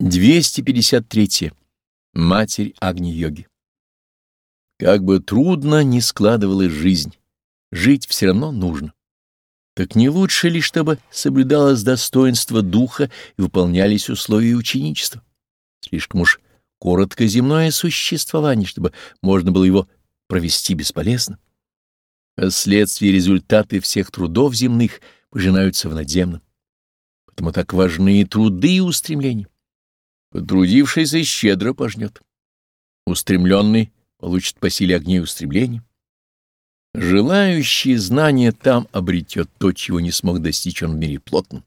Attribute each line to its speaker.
Speaker 1: 253. Матерь Агни-йоги. Как бы трудно ни складывалась жизнь, жить все равно нужно. Так не лучше ли, чтобы соблюдалось достоинство духа и выполнялись условия ученичества? Слишком уж коротко земное существование, чтобы можно было его провести бесполезно. Последствия и результаты всех трудов земных пожинаются в надземном. Поэтому так важны и труды, и устремления. Потрудившийся щедро пожнет. Устремленный получит по силе огней устремлений. Желающий знания там обретет то, чего не смог достичь он в мире плотном.